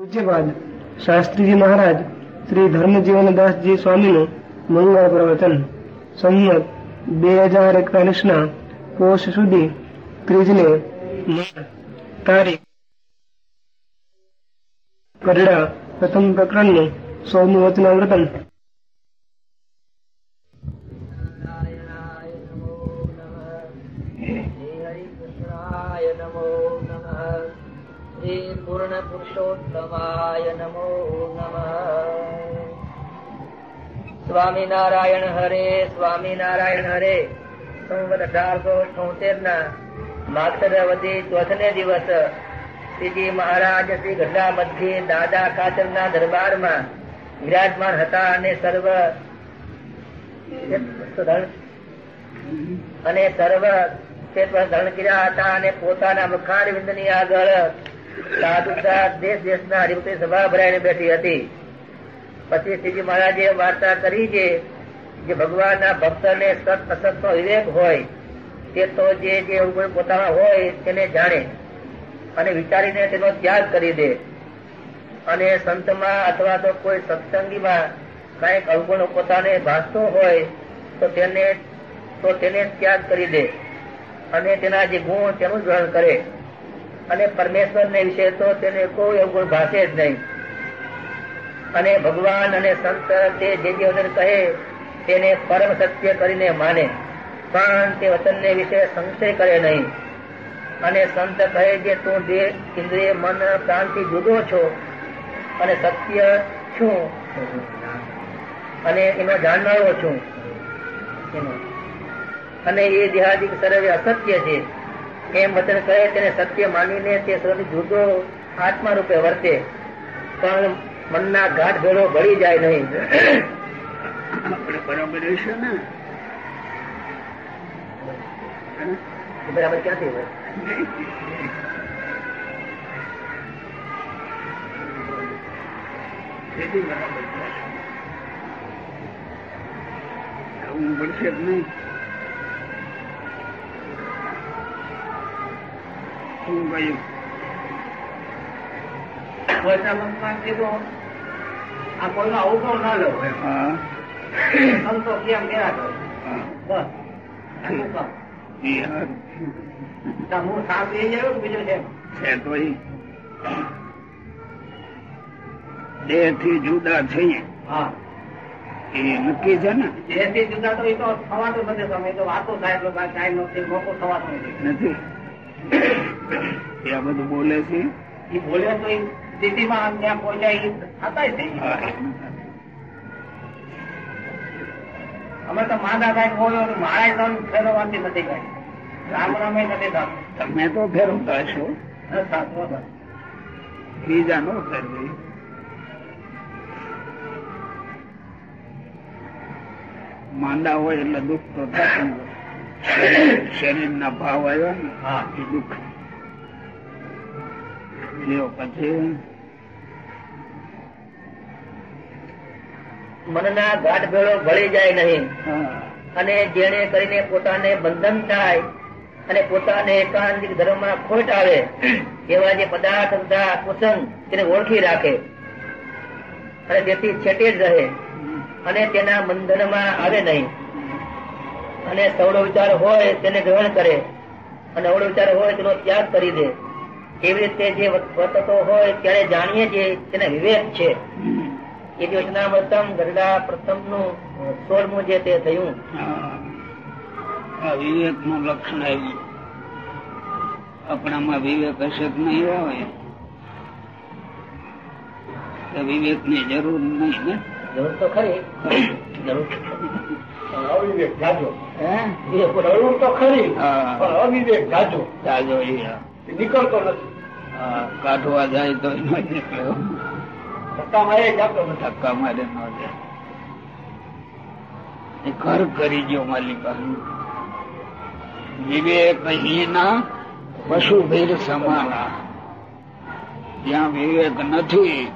પૂજ્યપાદ શાસ્ત્રીજી મહારાજ શ્રી ધર્મજીવનદાસજી સ્વામીનું મંગળ પ્રવચન. સંમત બે હજાર એકતાલીસના કોષ સુધી ત્રીજને તારીખ કરડા પ્રથમ પ્રકરણનું સૌનું વચનાવ્રતન શ્રી પૂર્ણ પુરુષોત્તમાય નમો નમઃ સ્વામિનારાયણ હરે સ્વામિનારાયણ હરે સંવત અઢારસો છોતેર ના માતરવદી ચોથને દિવસ શ્રીજી મહારાજ શ્રી ગઢડા મધ્યે દાદા કાચરના દરબારમાં વિરાજમાન હતા અને સર્વ અને સર્વ ધરણ કર્યા હતા અને પોતાના મુખાર વિંદની આગળ સાધુતા દેશ દેશના હરિભક્તિ સભા ભરાઈને બેઠી હતી. પછી શ્રીજી મહારાજે વાર્તા કરી છે જે ભગવાનના ભક્તને સત અસતનો વિવેક હોય, તે તો જે જે અવગુણ હોય તેને જાણે અને વિચારીને તેનો ત્યાગ કરી દે. અને સંતમાં અથવા તો કોઈ સત્સંગીમાં કંઈક અવગુણ પોતાને ભાસતો હોય, તો તેને તો તેને ત્યાગ કરી દે. અને તેના જે ગુણ તેનું ગ્રહણ કરે. અને પરમેશ્વરને વિશે તો તેને કોઈ અવગુણ ભાષે જ નહીં. અને ભગવાન અને સંત તે જે જે વચન કહે, તેને પરમ સત્ય કરીને માને. પણ તે વચનને વિશે સંશય કરે નહીં. અને સંત કહે જે તું દેહ ઇન્દ્રિય, મન, પ્રાણથી જુદો છો અને સત્ય છું. અને એનો જાણનારો છું. અને એ દેહાદિક સર્વે અસત્ય છે. એમ વચન કહે તેને સત્ય માનીને તે સર્વ જુદો આત્મા રૂપે વર્તે. પણ મનના ઘાટ ભેળો ભળી જાય નહીં. બરાબર હશે ને? બરાબર ક્યાંથી હોય? બરાબર પડશે જ નહીં શું કહ્યું વચનામૃતમાં કીધું આ કોઈનો અવગુણ ન લો હા. તો કેમ કરો બસ. સાપ લઈ જાય છે? તો દેહથી જુદા થઈ હા. એ નક્કી છે ને? જેથી જુદા તો એ તો થવાતું નથી. તમે તો વાતો થાય એટલે કાંઈ નથી મોકો થવાતો નથી. એ આ બધું બોલે છે? એ બોલે તો એ સ્થિતિમાં ત્યાં પહોંચાય એ થતાય છે અમે તો માદા થાય બોલ્યો ને તો ફેરવવાથી નથી કઈ. રામ રામે નથી થતું. તમે તો ફેરવતા છો બીજા નો ફેરવી. માંદા હોય એટલે દુઃખ તો થતું શરીર ના ભાવ આવ્યા ને હા. એ દુઃખ. પછી. મનના ગાંઠ ભેળો ભળી જાય નહીં. અને જેને કરીને પોતાને બંધન થાય અને પોતાને એકાંતિક ધર્મમાં ખોટ આવે એવા જે પદાર્થ બધા કુસંગ તેને ઓળખી રાખે. અને તેથી છેટે જ રહે અને તેના બંધનમાં આવે નહીં. અને સવળો વિચાર હોય તેને ગ્રહણ કરે. અને અવળો વિચાર હોય તેનો ત્યાગ કરી દે. એવી રીતે જે વર્તતો હોય ત્યારે જાણીએ છીએ તેને વિવેક છે. એ દિવસના પ્રથમ ગરડા પ્રથમનું સોળમું જે તે થયું. આ વિવેકનું લક્ષણ આવ્યું. આપણામાં વિવેક હશે નહીં હોય તો વિવેકની જરૂર નહીં ને? જરૂર તો ખરી. જરૂર નીકળતો નથી. કાઢવા જાય તો જાતો ધક્કા મારે ન જાય. એ ઘર કરી ગયો માલિકા વિવેક હીના પશુ ભેર સમાના જ્યાં વિવેક નથી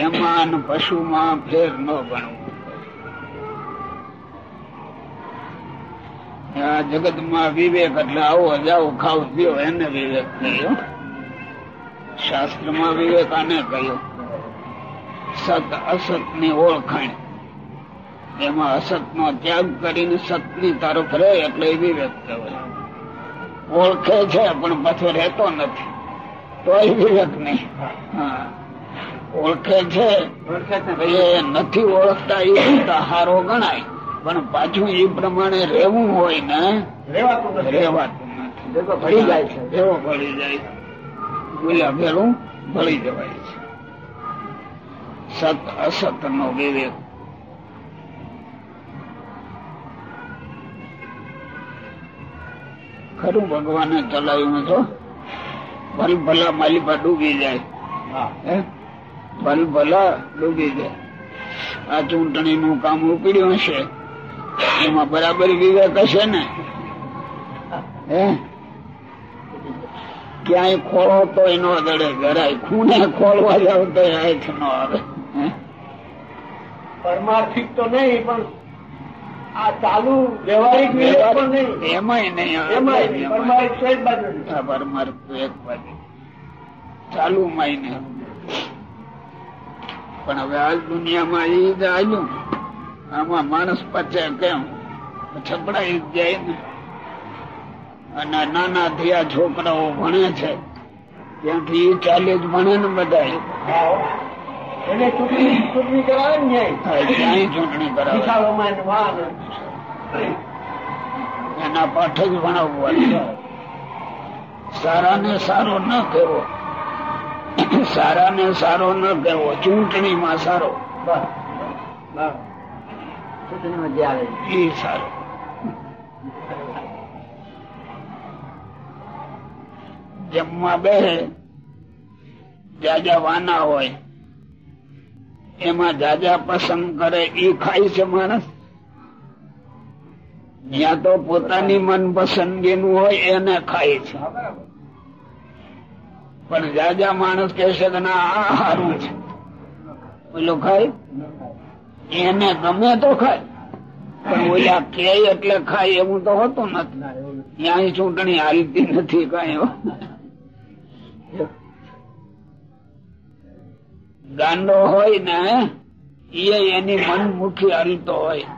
એમાં પશુમાં ફેર ન ગણવું. આ જગતમાં વિવેક એટલે આવો જાઓ ખાવ પીઓ એને વિવેક થયો. શાસ્ત્રમાં વિવેકાને કહ્યો? સત અસતની ઓળખાણ. એમાં અસત નો ત્યાગ કરીને સતની તરફ રહે એટલે વિવેક કહેવાય. ઓળખે છે પણ પાછો રહેતો નથી. તોય વિવેક નહીં. હા. ઓળખે છે એ નથી ઓળખતા એ હારો ગણાય. પણ પાછું એ પ્રમાણે રહેવું હોય ને રહેવાતું નથી. ભળી જાય છે. એવો ભળી જાય. બોલ્યા ભેળું ભળી જવાય છે. સત અસત નો વિવેક. ખરું ભગવાને ચલાવ્યું તો ભલ ભલા માલિપા ડૂબી જાય. હે? ભલ ભલા ડૂબી જાય. આ ચૂંટણી નું કામ ઉપડ્યું હશે. એમાં બરાબર વિવેક હશે ને? હે? ક્યાંય ખોળો તો એનો દડે ગરાય ખૂને ખોળવા જાવ તો હાથ નો આવે. પરમાર્થિક તો નહીં પણ આ ચાલુ વ્યવહારિક વિવેક નહીં. એમાંય નહીં એમાં એક બાજુ પરમાર્થ એક બાજુ. ચાલુ માં ને પણ હવે આ દુનિયામાં એ જ આવ્યું આમાં માણસ પચે કેમ? છપડાઈ જ જાય ને. અને નાના થયા છોકરાઓ ભણે છે. ત્યાંથી એ ચાલે જ ભણે ને બધા ચૂંટણી કરાવે ને ક્યાંય ચૂંટણી. એના પાઠ જ ભણાવવા સારા ને સારો ન કહેવો. સારા ને સારો ન કહેવો. ચૂંટણીમાં સારો. બસ. બસ. જમવા બે, જાજા વાના હોય, એમાં જાજા પસંદ કરે એ ખાય છે માણસ. ત્યાં તો પોતાની મનપસંદગીનું હોય એને ખાય છે. પણ જાજા માણસ કે છે કે ના, આ સારું છે. પેલું ખાય? એને ગમે તો ખાય. પણ ઓલા કે એટલે ખાય એવું તો હોતું નથી. ત્યાં ચૂંટણી હાલતી નથી કઈ ગાંડો હોય ને એ એની મનમુખી હાલતો હોય.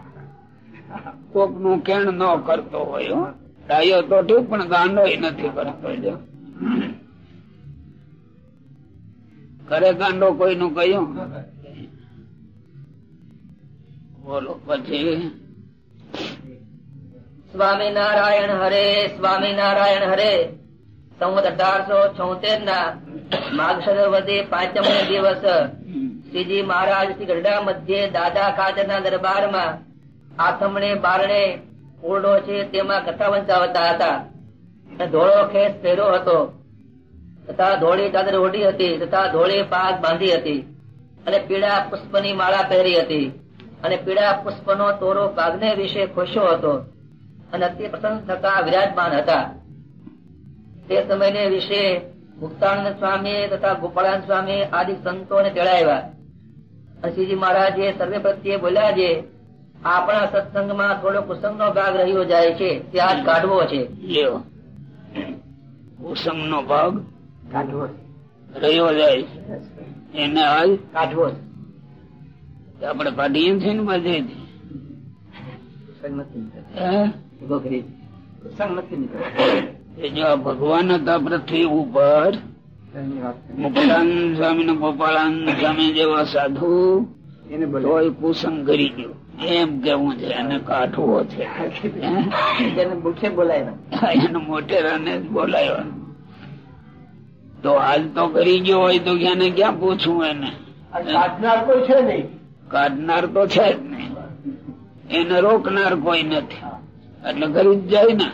કોકનું કેણ ન કરતો હોય. ડાયો તો ઠીક, પણ ગાંડો નથી કરતો ઘરે ગાંડો કોઈ નું કયું બોલો પછી સ્વામિનારાયણ હરે સ્વામિનારાયણ હરે. સંવત અઢારસો છોતેર ના વધે પાંચમ દિવસ શ્રીજી મહારાજ શ્રી ગઢડા મધ્યે દાદા ખાચર ના દરબારમાં આથમણે, બારણે ઓરડો છે તેમાં કથા વંચાવતા હતા. ધોળો ખેસ પહેર્યો હતો. તથા ધોળી ચાદર ઓઢી હતી, તથા ધોળી પાક બાંધી હતી. અને પીળા પુષ્પની માળા પહેરી હતી. અને પીળા પુષ્પનો તોરો કાગને વિશે ખુશો હતો. અને અતિ પ્રસન્ન થતા વિરાજમાન હતા. તે સમયને વિશે મુક્તાનંદ સ્વામી તથા ગોપાળાન સ્વામી આદિ સંતોને તેડાવ્યા. અસીજી મહારાજે સર્વે પ્રત્યે બોલ્યા છે આપણા સત્સંગમાં થોડો કુસંગનો ભાગ રહ્યો જાય છે તે આજ કાઢવો છે. લ્યો. કુસંગ નો ભાગ કાઢવો રહ્યો જાય એને આજ કાઢવો આપણે કાઢીએ છીએ ને બધે ભગવાન હતા પૃથ્વી ઉપર મુક્તાનંદ સ્વામી ને ગોપાળાનંદ સ્વામી જેવા સાધુ કુસંગ કરી ગયો. એમ કેવું છે? એને કાઠવો છે. મુખ્ય બોલાય એને મોટેરાને જ બોલાયો તો હાલ તો કરી ગયો હોય તો ક્યાં ક્યાં પૂછવું એને? સાધનાર કોઈ છે નહીં. કાઢનાર તો છે જ નહીં એને રોકનાર કોઈ નથી. એટલે કરી જાય ને.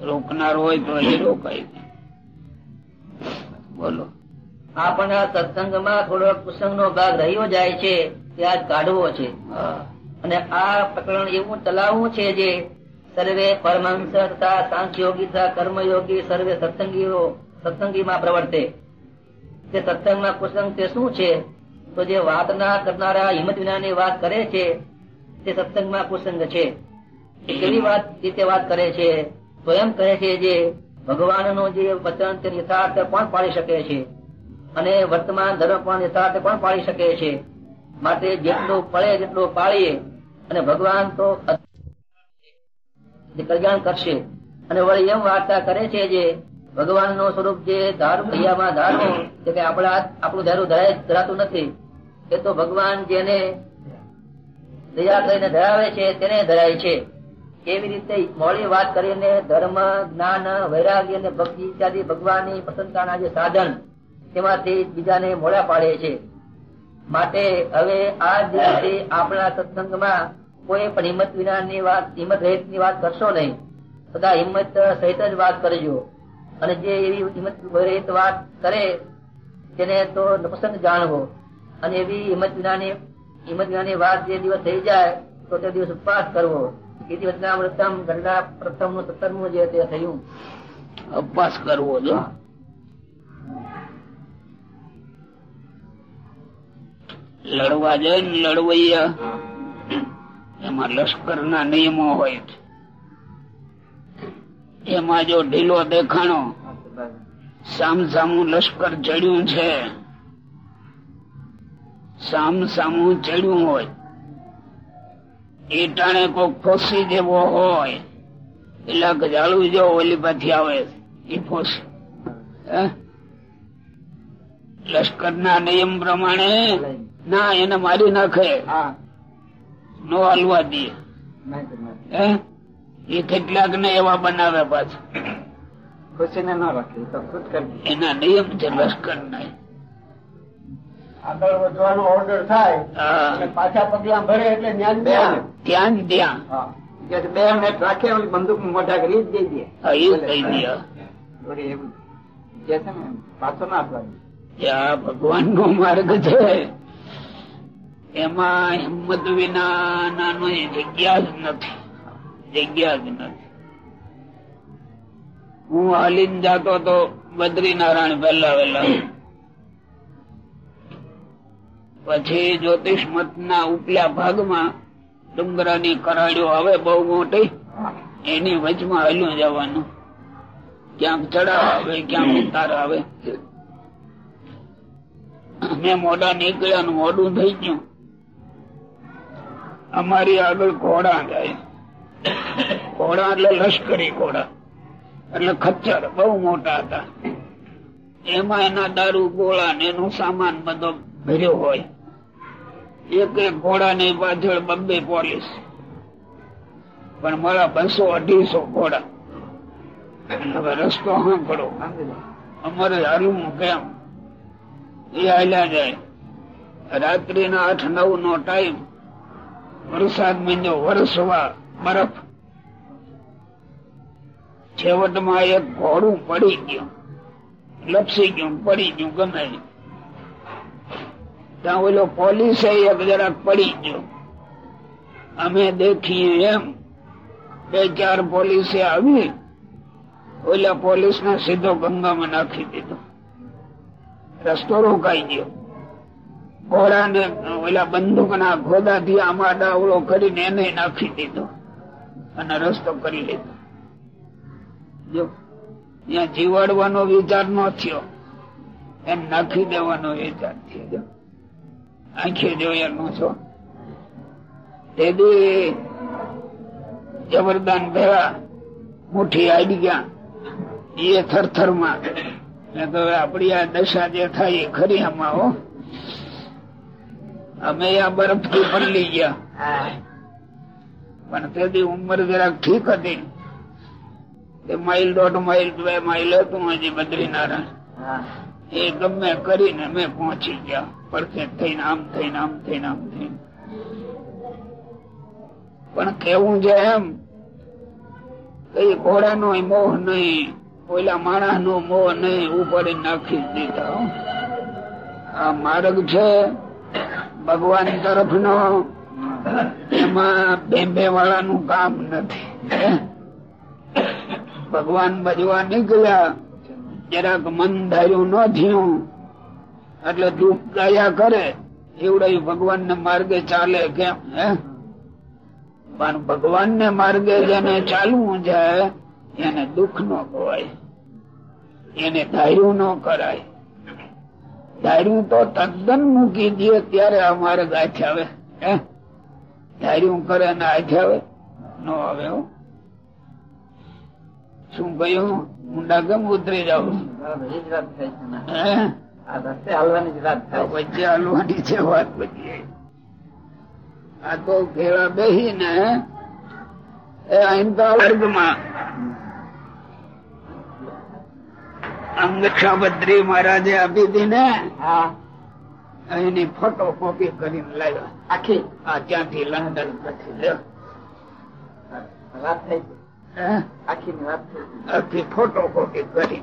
રોકનાર હોય તો એ રોકાય બોલો. આપણા સત્સંગમાં થોડો કુસંગનો ભાગ રહ્યો જાય છે ત્યાં કાઢવો છે. અને આ પ્રકરણ એવું ચલાવવું છે જે સર્વે પરમહંસ તથા સાંખ્યોગી તથા કર્મયોગી સર્વે સત્સંગીઓ સત્સંગીમાં પ્રવર્તે. તે સત્સંગમાં કુસંગ તે શું છે? તો જે વાત ના કરનારા હિંમત વિનાની વાત કરે છે, તે સત્સંગમાં કુસંગ છે. કેવી વાત રીતે વાત કરે છે? તો એમ કહે છે જે ભગવાનનું જે વચન તે યથાર્થ પણ પાડી શકે છે? અને વર્તમાન ધર્મ પણ યથાર્થ પણ પાડી શકે છે? માટે જેટલું પડે જેટલું પાળીએ અને ભગવાન તો કલ્યાણ કરશે. અને વળી એમ વાર્તા કરે છે જે ભગવાનનું સ્વરૂપ જે ધાર કૈયામાં ધારવું તે કે આપણા આપણું ધારું ધરાય ધરાતું નથી, એ તો ભગવાન જેને દયા કરીને ધરાવે છે, તેને ધરાય છે. એવી રીતે મોડી વાત કરીને ધર્મ, જ્ઞાન, વૈરાગ્ય અને ભક્તિ ઇત્યાદિ ભગવાનની પ્રસન્નતાના જે સાધન, તેમાંથી બીજાને મોડા પાડે છે. માટે હવે આ દિવસે આપણા સત્સંગમાં કોઈ પણ હિંમત વિનાની વાત, હિંમત રહિતની વાત કરશો નહીં. બધા હિંમત સહિત જ વાત કરજો. અને જે એવી હિંમત રહિત વાત કરે, તેને તો નપસંદ જાણવો. અને એવી હિંમત વિનાની હિંમત વિનાની વાત જે દિવસ થઈ જાય, તો તે દિવસ ઉપવાસ કરવો. એ દિવસના પ્રથમ ગંડા પ્રથમનું સત્તરમું જે થયું, ઉપવાસ કરવો જો. લડવા જાય લડવૈયા, એમાં લશ્કર ના નિયમો હોય છે. એમાં જો ઢીલો દેખાણો સામ સામું લશ્કર ચડ્યું છે. સામ સામું ચડ્યું હોય એ ટાણે કોક ફોસી જેવો હોય એટલે જાળવું જો ઓલી પાછી આવે એ ફોસી? લશ્કર ના નિયમ પ્રમાણે ના એને મારી નાખે. નો હાલવા દે. હે? એ કેટલાક ને એવા બનાવે પાછા. ખુશીને ન રાખી તો એના નિયમ છે લશ્કર આગળ વધવાનો ઓર્ડર થાય પાછા પગલા ભરે એટલે જ્ઞાન ત્યાં જ ત્યાં બે મિનિટ રાખે બંદૂક મોઢા કરી જ દઈ દે. એવું પાછો ના આપવાનું આ ભગવાન નો માર્ગ છે. એમાં હિંમત વિના નાનો જગ્યા જ નથી. જગ્યા જ નથી. હું હાલીને જાતો તો બદ્રીનારાયણ પહેલા વહેલા. પછી જ્યોતિષ મત ના ઉપલા ભાગમાં ડુંગરાની કરાડીઓ આવે બહુ મોટી, એની વચમાં હાલ્યું જવાનું. ક્યાંક ચડાવ આવે, ક્યાંક ઉતાર આવે. મેં મોડા નીકળ્યા મોડું થઈ ગયું. અમારી આગળ ઘોડા જાય. ઘોડા એટલે લશ્કરી ઘોડા. એટલે ખચ્ચર બહુ મોટા હતા. એમાં એના દારૂ, ગોળા ને એનો સામાન બધો ભર્યો હોય. એક એક ઘોડા ની પાછળ બબ્બે પોલીસ. પણ મારા બસો અઢીસો ઘોડા. હવે રસ્તો સાંભળો. અમારે હાલવું કેમ? એ હાલ્યા જાય. રાત્રિના આઠ નવ નો ટાઈમ વરસાદ મહિનો વરસવા બરફ. છેવટમાં એક ઘોડું પડી ગયું. લપસી ગયું, પડી ગયું, ગમે. ત્યાં ઓલો પોલીસે એક જરાક પડી ગયો. અમે દેખીએ એમ, બે ચાર પોલીસે આવી, ઓલા પોલીસ ને સીધો ગંગામાં નાખી દીધો. રસ્તો રોકાઈ ગયો. ઘોડા ને ઓલા બંદૂક ના ઘોડા થી આમાં ડાવડો કરીને એને નાખી દીધો અને રસ્તો કરી લીધો. જો ત્યાં જીવાડવાનો વિચાર ન થયો. એમ નાખી દેવાનો વિચાર થયો જો. આંખે જોયેલો છો. તેથી જબરદાન ભેળા મુઠ્ઠી આડી ગયા. એ થરથરમાં આપડી આ દશા જે થાય એ ખરી આમાં હો. અમે આ બરફથી પલળી ગયા પણ તેથી ઉંમર જરાક ઠીક હતી. માઇલ દોઢ માઇલ બે માઇલ હતું હજી બદ્રીનારાયણ. એ ગમે કરીને અમે પહોંચી ગયા. પરખે થઈને આમ થઈને આમ થઈને આમ થઈને. પણ કેવું છે એમ કઈ ઘોડા નો મોહ નહીં ઓલા માણસ નો મોહ નહીં ઉપાડી નાખી દીધા આ માર્ગ છે ભગવાન તરફનો. એમાં બેંબે વાળાનું કામ નથી? ભગવાન બજવા નીકળ્યા. જરાક મન ધાર્યું ન થયું. એટલે દુઃખ ગયા કરે. એવડાયું ભગવાન ને માર્ગે ચાલે કેમ, હે? પણ ભગવાન ને માર્ગે જેને ચાલવું છે, એને દુઃખ નો કહેવાય એને ધાર્યું ન કરાય. ધાર્યું તો તદ્દન મૂકી દે, ત્યારે અમારે ગાંઠ આવે. હે? ધાર્યું કરે ને હાથ આવે. નો આવે હો. શું કહ્યું? મુંડા કેમ ઉતરી જાવ? વચ્ચે હાલવાની છે વાત બધી આ તો ઘેરા બેસી ને એ વર્ગમાં અંગક્ષાબદ્રી મહારાજે આપી હતી ને એની ફોટો કોપી કરીને લાવ્યા. આખી? આ ત્યાંથી લંડન પછી. થઈ હે? આખી વાત થઈ ફોટો કોપી કરી.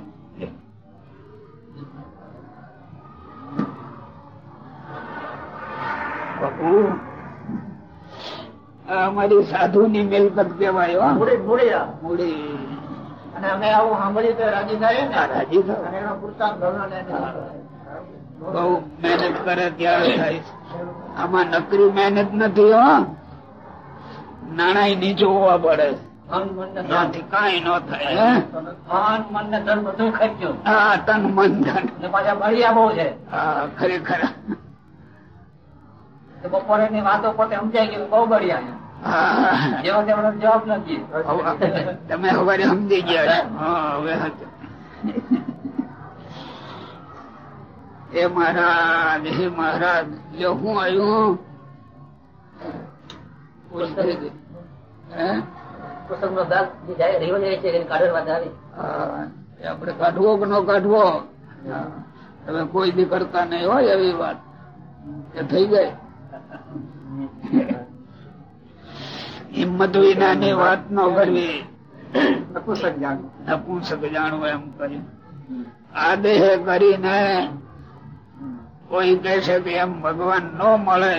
અમારી સાધુ ની મિલકત કેવાય મૂડી અને અમે આવું સાંભળ્યું તો રાજી થાય ને? રાજી થાય એનો. બહુ મહેનત કરે ત્યારે થાય. આમાં નકરી મહેનત નથી હો. નાણાં નીચું હોવા પડે. તન મન ધન. પાછા બળિયા બહુ છે. ખરેખર. બપોરે ની વાતો પોતે સમજાય કે બહુ બળિયા જેવો તેવો જવાબ નથી. તમે હવે સમજી ગયા હવે એ મહારાજ હે મહારાજ જો હું આવ્યું? હે? પુસ્તકનો દાગ જે જાય રહ્યો જાય છે એની કાઢવાની વાત આવી. હા, એ આપણે કાઢવો કે ન કાઢવો? તમે કોઈ બી કરતા નહીં હોય એવી વાત. એ થઈ ગઈ. હિંમત વિનાની વાત ન કરવી. પુસ્તક જાણ નપુંસક જાણવું એમ કર્યું આ દેહ કરીને કોઈ કહે છે કે એમ ભગવાન ન મળે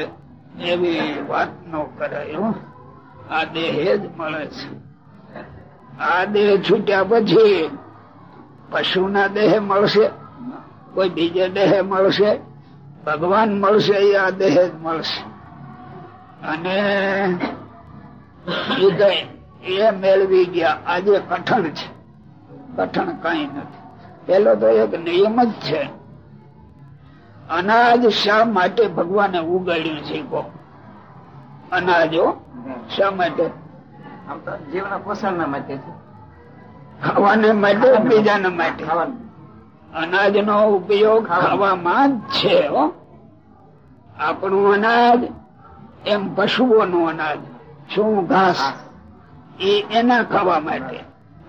એવી વાત ન કરે હો. આ દેહ જ મળે છે. આ દેહ છૂટ્યા પછી પશુના દેહ મળશે, કોઈ બીજે દેહ મળશે, ભગવાન મળશે, એ આ દેહ જ મળશે. અને એ એ મેળવી ગયા. આજે કઠણ છે. કઠણ કઈ નથી. પેલો તો એક નિયમ જ છે. અનાજ શા માટે ભગવાને ઉગાડ્યું છે કહો? અનાજો શા માટે? જીવના પોષણ ના માટે ખાવાને માટે બીજાના માટે. અનાજ અનાજનો ઉપયોગ ખાવામાં જ છે આપણું અનાજ એમ પશુઓનું અનાજ. શું ઘાસ? એ એના ખાવા માટે.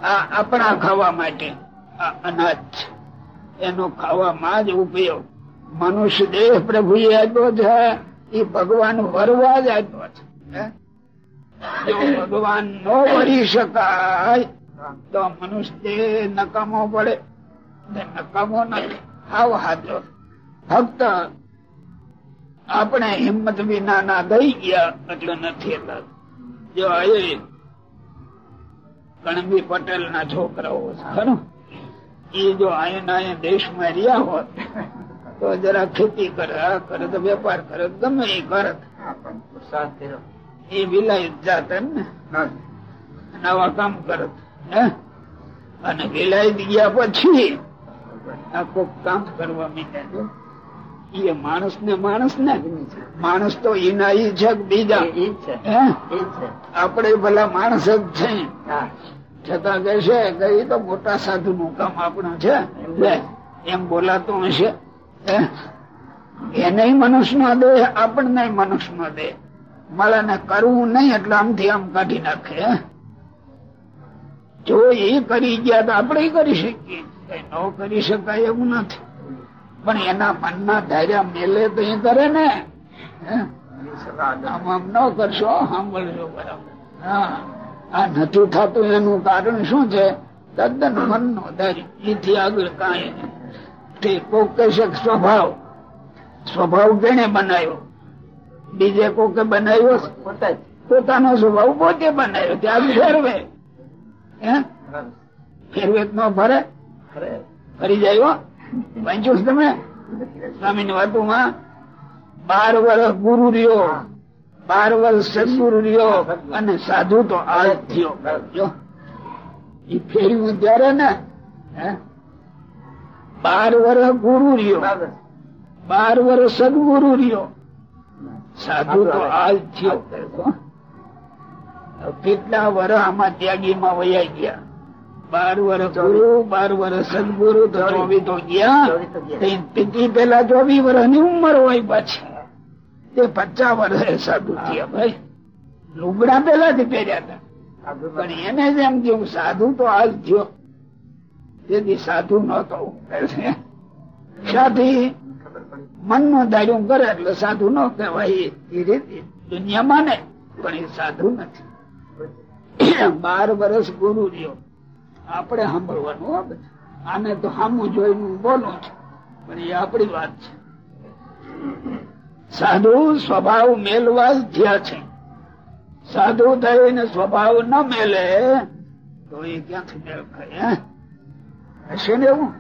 આ આપણા ખાવા માટે આ અનાજ છે. એનો ખાવામાં જ ઉપયોગ. મનુષ્ય દેહ પ્રભુએ આપ્યો છે. એ ભગવાન વરવા જ છે. ભગવાન નો વરી શકાય, તો મનુષ્ય નકામો પડે. નકામો નથી. હાવ હાજો ફક્ત આપણે હિંમત વિના ના દઈ ગયા એટલે નથી જો એ કણબી પટેલ ના? છોકરાઓ એ જો અહીંયા અહીંયા દેશમાં રહ્યા હોત તો જરા ખેતી કરે આ કરે તો વેપાર કરે ગમે એ કરે. એ વિલાયત જાત એમ ને? નવા કામ કરત હે? અને વિલાયત ગયા પછી આ કોક કામ કરવા માંડ્યા એ માણસ ને માણસ ને માણસ તો એના ઈ છે બીજા. આપડે ભલા માણસ જ છે. હા. છતાં કે છે કે એ તો મોટા સાધુ નું કામ આપણું છે. એમ બોલાતું હશે? એને મનુષ્ય નો દેહ, આપણને મનુષ્ય નો દેહ. મળે ને કરવું નહીં એટલે આમથી આમ કાઢી નાખે. જો એ કરી ગયા તો આપણે કરી શકીએ. ન કરી શકાય એવું નથી. પણ એના મનના ધાર્યા મેલે તો એ કરે ને? આમ આમ ન કરશો, સાંભળજો બરાબર. હા. આ નથી થતું એનું કારણ શું છે? તદ્દન મનનો ધૈર્ય. એથી આગળ કાંઈ નહીં. કોક કહેશે સ્વભાવ? સ્વભાવ કેને બનાવ્યો. બીજે કોકે બનાવ્યો પોતાનો સ્વભાવ પોતે બનાવ્યો. ત્યાં ફેરવે. ફેરવે ન ફરે. ફરી. જાય હો. વાંચ્યું તમે? સ્વામી ની વાતોમાં બાર વર્ષ ગુરુ રહ્યો. બાર વર્ષ સદગુરુ રહ્યો. અને સાધુ તો આ જ. થયો એ ફેર્યું ત્યારે ને. હે? બાર વર્ષ ગુરુ રહ્યો. બાર વર્ષ સદગુરુ રહ્યો. સાધુ તો હાલ થયો. કેટલા વર્ષ આમાં ત્યાગીમાં વયા ગયા? બાર વર્ષ ગુરુ બાર વર્ષ સદગુરુ તો ચોવી તો ગયા. પિતિ પેલા ચોવીસ વર્ષની ઉંમર હોય પાછી. તે પચાસ વર્ષે સાધુ થયા ભાઈ. લુગડા પેલાથી પહેર્યા હતા. પણ એને જ એમ થયું સાધુ તો હાલ થયો. તેથી સાધુ નતો સાથી મનનું ધાર્યું કરે એટલે સાધુ ન કહેવાય. એ રીતે દુનિયા માને પણ એ સાધુ નથી. બાર વર્ષ ગુરુ રહ્યો આપણે સાંભળવાનું આને તો સામું જોઈને બોલું છું. પણ એ આપણી વાત છે. સાધુ સ્વભાવ મેલવા જ થયા છે. સાધુ થઈને સ્વભાવ ન મેલે, તો એ ક્યાંથી મેળ ખાય? હશે ને એવું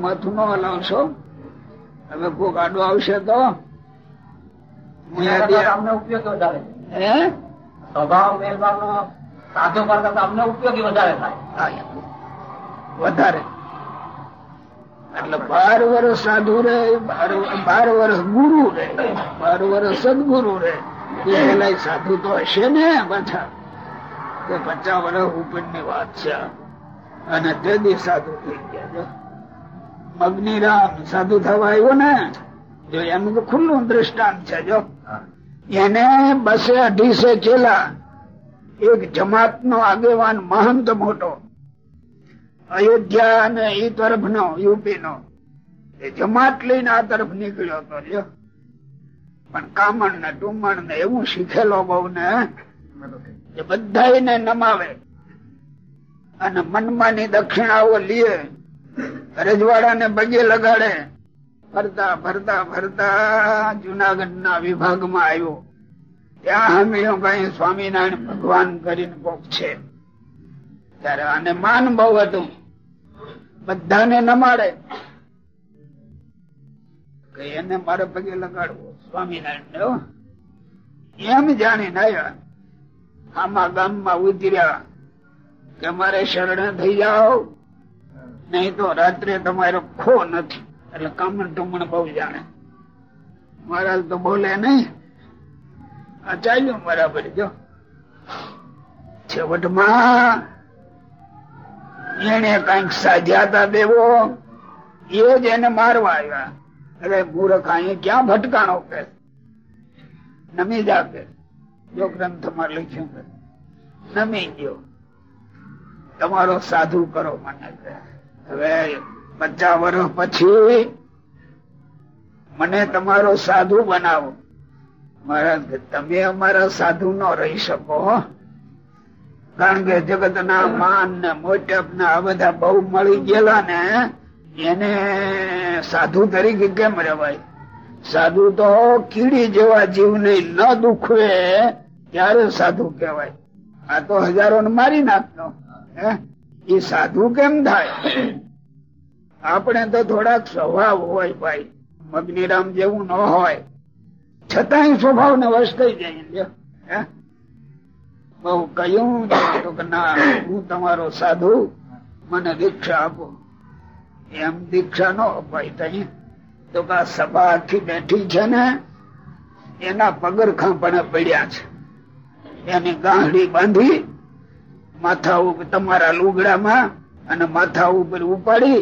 માથું ન હલાવશો. હવે કોક આડો આવશે તો. વધારે એટલે બાર વર્ષ સાધુ રે બાર વર્ષ ગુરુ રે બાર વર્ષ સદગુરુ રે. એ પેલા સાધુ તો હશે ને પાછા. પચાસ વર્ષ ઉપરની વાત છે. અને તે દી સાધુ થઈ ગયા. મગની રામ સાધુ થવા આવ્યો ને જો એનું તો ખુલ્લું દ્રષ્ટાંત છે જો. એને બસે અઢીસે ચેલા. એક જમાત નો આગેવાન મહંત મોટો. અયોધ્યા અને એ તરફ નો યુપી નો એ જમાત લઈને આ તરફ નીકળ્યો હતો લ્યો પણ કામણ ને ટુમણ ને એવું શીખેલો બહુ ને બધા એને નમાવે. અને મનમાં ની દક્ષિણાઓ લીએ. રજવાડા ને પગે લગાડે. ફરતા ફરતા ફરતા જુનાગઢ ના વિભાગમાં આવ્યો. ત્યાં કઈ સ્વામિનારાયણ ભગવાન કરીને કોક છે ત્યારે આને માન બહુ હતું. બધાને નમાડે. એને મારે પગે લગાડવો સ્વામિનારાયણ. એમ જાણીને આવ્યા આમાં ગામમાં ઉતર્યા. કે મારે શરણે થઈ જાઓ. નહીં તો રાત્રે તમારો ખો નથી. એટલે કામણ ટુમણ બહુ જાણે. મહારાજ તો બોલે નહીં. આ ચાલ્યું બરાબર, જો. છેવટમાં એને કંઈક સાધ્યાતા દેવો. એ જ એને મારવા આવ્યા. અરે મૂર્ખ, અહીં ક્યાં ભટકાણો કે નમી જા કે જો ગ્રંથમાં લખ્યું કે નમી ગયો. તમારો સાધુ કરો મને હવે પચાસ વર્ષ પછી મને તમારો સાધુ બનાવો. તમે અમારા સાધુ ન રહી શકો કારણ કે જગત ના માન ને મોટપ ને આ બધા બહુ મળી ગયેલા ને, એને સાધુ તરીકે કેમ રેવાય સાધુ તો કીડી જેવા જીવને ન દુખવે, ત્યારે સાધુ કહેવાય. આ તો હજારો ને મારી નાખતો એ સાધુ કેમ થાય? આપણે તો થોડાક સ્વભાવ હોય ભાઈ. મગનીરામ જેવું ન હોય. છતાંય સ્વભાવ ને વશ થઈ જાય બહુ કહ્યું કે ના, હું તમારો સાધુ. મને દીક્ષા આપો. એમ દીક્ષા નો અપાય તહી તો આ સભા આખી બેઠી છે ને, એના પગરખા પણ પડ્યા છે. એની ગાંહડી બાંધી માથા ઉપર તમારા લુગડામાં અને માથા ઉપર ઉપાડી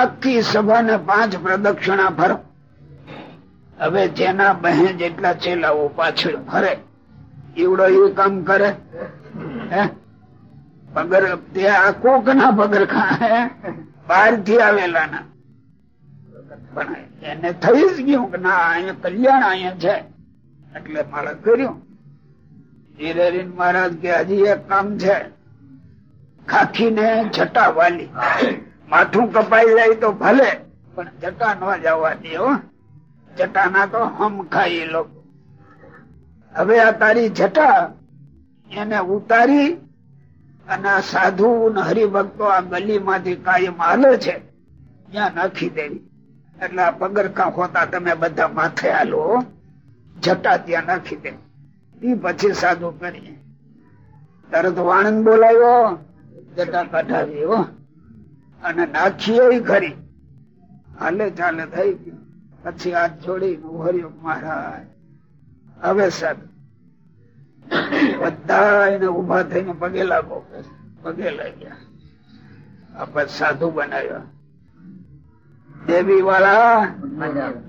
આખી સભાને પાંચ પ્રદક્ષિણા ફરો હવે જેના બહેન જેટલા ચેલાઓ પાછળ ફરે, એવડો એ કામ કરે? હે? પગર તે આ કોક ના પગર ખા બહારથી આવેલા ના પણ એને થઈ જ ગયું કે ના, અહીંયા કલ્યાણ અહીંયા છે. એટલે મારે કર્યું. હિરેરીન મહારાજ કે હજી એક કામ છે. ખાખીને જટા વાલી. માથું કપાઈ જાય તો ભલે, પણ જટા ન જવા દે જટા ના તો હમ ખાઈ લોકો હવે આ તારી જટા એને ઉતારી અને સાધુ હરિભક્તો આ ગલીમાંથી કાયમ હાલે છે. ત્યાં નાખી દેવી. એટલે આ પગરખા હોતા તમે બધા માથે હાલો. જટા ત્યાં નાખી દેવી. ઈ પછી સાધુ કરીએ. તરત વાણંદ બોલાવ્યો જટા કાઢાવી હો. અને નાખીએ ખરી હાલે ચાલે થઈ ગયું. પછી હાથ છોડી ઉભર્યો મહારાજ, હવે સર બધા એને ઊભા થઈને પગે લાગો. પગે લાગ્યા. આપણે સાધુ બનાવ્યા. દેવી વાળા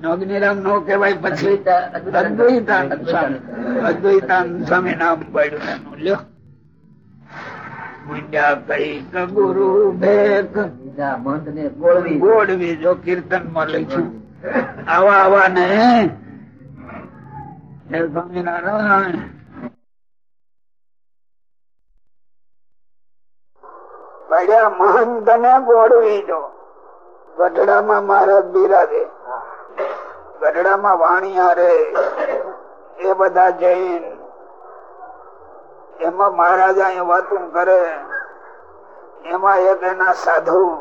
નોગનીરામ નો કેવાય પછી અદ્વૈતા અદ્વૈતા સ્વામી નામ પાડ્યું ગુરુ ભેક ને ગોળવી. ગોળવી જો કીર્તનમાં લખ્યું. આવા આવા ને સ્વામિનારાયણ. પડ્યા મહંત ને ગોળવી દો. ગઢડામાં મહારાજ બિરાજે. ગઢડામાં વાણિયા રે એ બધા જૈન. એમાં મહારાજા એ વાતું કરે, એમાં એક એના સાધુ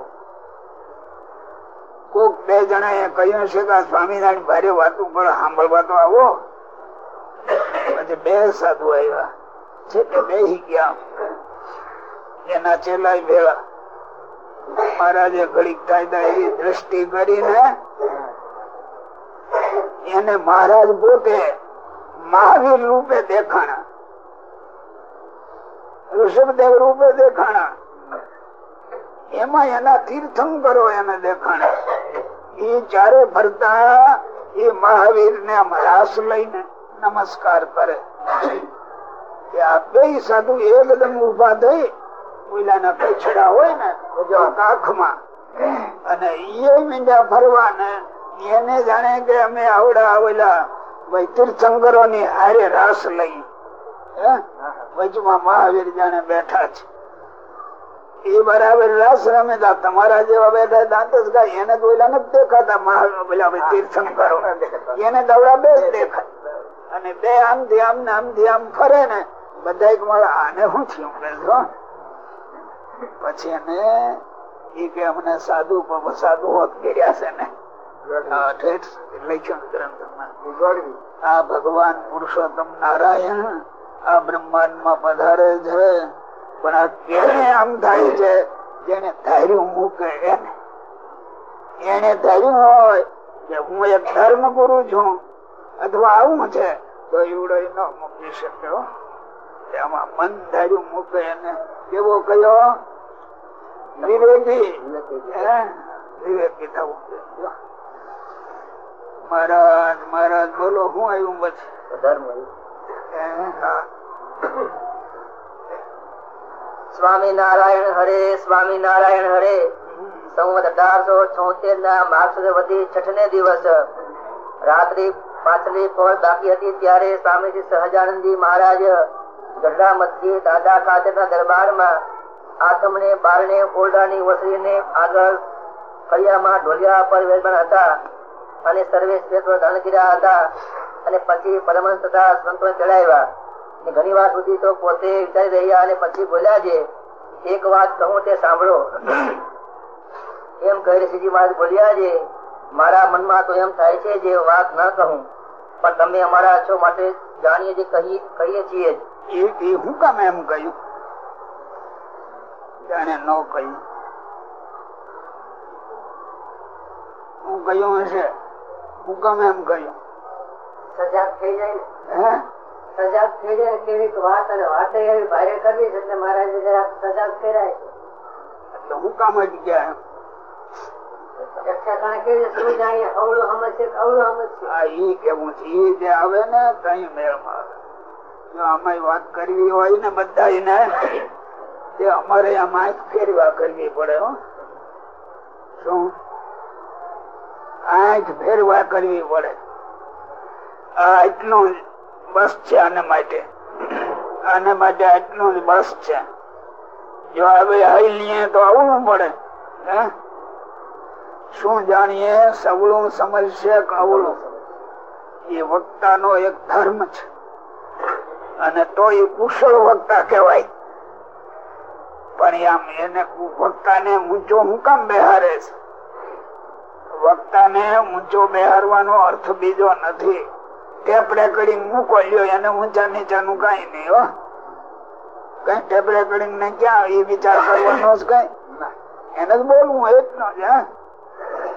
કોક બે જણા એ કહ્યું છે કે સ્વામિનારાયણ ભારે વાતું કરો, સાંભળવા તો આવો. પછી બે સાધુ આવ્યા. છે કે બે ગયા. એના ચેલા ભેળા. મહારાજે ઘડીક કાયદા એવી દ્રષ્ટિ કરીને એને મહારાજ પોતે મહાવીર રૂપે દેખાણા. ઋષભદેવ રૂપે દેખાણા. એમાં એના તીર્થંકરો એને દેખાણા. એ ચારે ફરતા એ મહાવીર ને રાસ લઈને નમસ્કાર કરે. સાધુ એકદમ ઊભા થઈ ઓલાના પછડા હોય ને કાખમાં અને એ મીંડા ફરવા ને એને જાણે કે અમે આવડા આવેલા ભાઈ તીર્થંકરો ની હારે રાસ લઈ? વચમાં મહાવીર જાણે બેઠા છે. એ બરાબર રાસ રમે તા તમારા જેવા બેઠા દાંત જ ગાય. એને નથી દેખાતા મહાવીર. તીર્થંકરો. એને દવડા બે જ દેખાય. અને બે આમથી આમ ને આમથી આમ ફરે ને બધા એક મારા આને શું થયું? પછી એને એ કે અમને સાધુ સાધુ હોત કર્યા છે ને. લખ્યું ગ્રંથમાં. આ ભગવાન પુરુષોત્તમ નારાયણ આ બ્રહ્માંડમાં પધારે છે. પણ આ કેને આમ થાય છે? જેને ધાર્યું મૂકે એને. એને ધાર્યું હોય કે હું એક ધર્મ ગુરુ છું અથવા આવું છે તો એવડો ન મૂકી શક્યો એમાં મન ધાર્યું મૂકે એને. કેવો કયો? વિવેકી? વિવેકી. થવું મહારાજ મહારાજ બોલો હું આવ્યું પછી? ધર્મ. સ્વામી નારાયણ હરે સ્વામી નારાયણ હરે. સંવત અઢારસો છોતેર ના માર્ચ વધી છઠ ને દિવસ. રાત્રિ પાછલી પહોળ બાકી હતી ત્યારે સ્વામીજી સહજાનંદજી મહારાજ ગઢડા મધ્ય દાદા ખાતરના દરબારમાં આથમણે બારણે ઓરડાની વસરીને આગળ ફળિયામાં ઢોલિયા પર વેલબણ હતા અને સર્વે શ્વેત ધારણ કર્યા હતા. અને પછી પરમહંસ તથા સંતો ચડાવ્યા. અને ઘણી વાર સુધી તો પોતે વિચારી રહ્યા અને પછી બોલ્યા છે એક વાત કહું તે સાંભળો. એમ કહી શ્રીજી મહારાજ બોલ્યા છે મારા મનમાં તો એમ થાય છે જે વાત ન કહું, પણ તમે અમારા છો માટે જાણીએ જે કહી, કહીએ છીએ. એ હું કામ એમ કહ્યું? જાણે ન કહ્યું. હું કહ્યું હશે. હું કામ એમ કહ્યું? સજાગ થઈ જાય ને? સજાગ થઈ જાય ને વાત અને વાતે એવી ભારે કરવી છે એટલે મહારાજ જરાક સજાગ છે. એટલે હું કામ ગયા અમારી હોય ને બધા એને તે અમારે આમાં આંખ ફેરવા કરવી પડે શું? આંખ ફેરવા કરવી પડે. આ એટલું જ બસ છે આને માટે. આને માટે આટલું જ બસ છે. જો હવે હઈ લઈએ તો આવવું પડે. શું જાણીએ? સવળું સમજશે કવળું એ વક્તા નો એક ધર્મ છે. અને તો એ કુશળ વક્તા કહેવાય. પણ આમ એને વક્તાને ઊંચો હું કામ બેહારે છે. વક્તા ને ઊંચો બેહારવાનો અર્થ બીજો નથી. ટેપ કરી મૂકો લ્યો એને ઊંચા નીચાનું કઈ નહીં, હો. કઈ ટેપડે કરી ને ક્યાં એ વિચાર કરવાનો જ કઈ. એને જ બોલવું, એ જ?